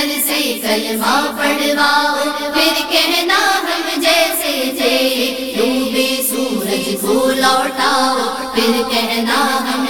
سر سے کلمہ پڑھواؤ، پھر کہنا ہم جیسے جے، ڈوبے سورج کو لوٹاؤ، پھر کہنا ہم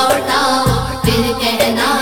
لوٹاؤ پھر کہنا